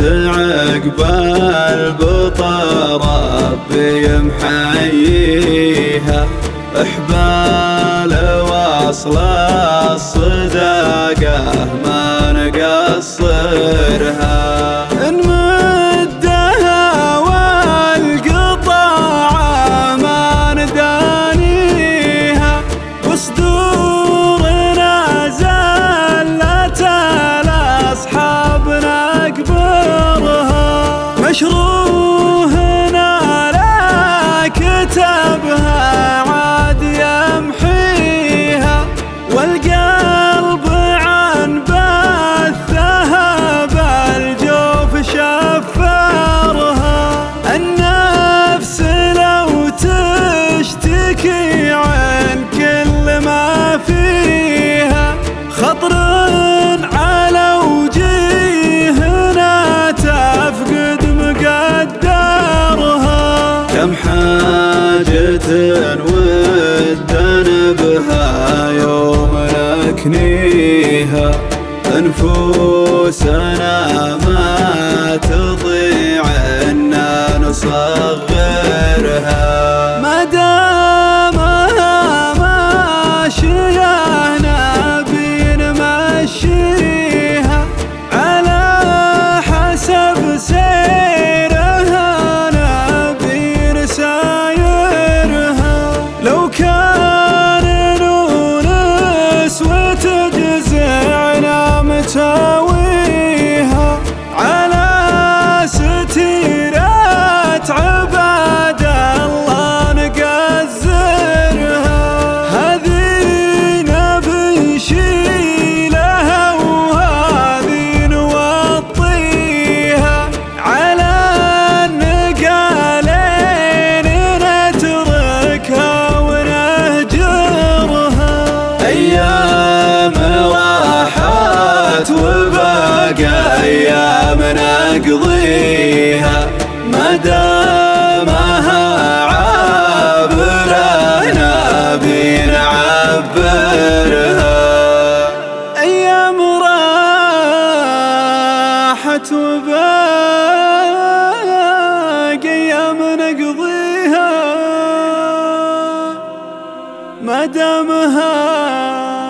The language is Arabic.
ضاعت عقبى البطر ربي محييها إحبال وأصل الصداقة ما نقصرها. مشروع ودنا بها يوم نكنيها. أنفسنا ما تطيعنا نصغرها. باقى أيام نقضيها ما مدامها عابرنا بنعبرها أيام راحت وباقي أيام نقضيها ما دامها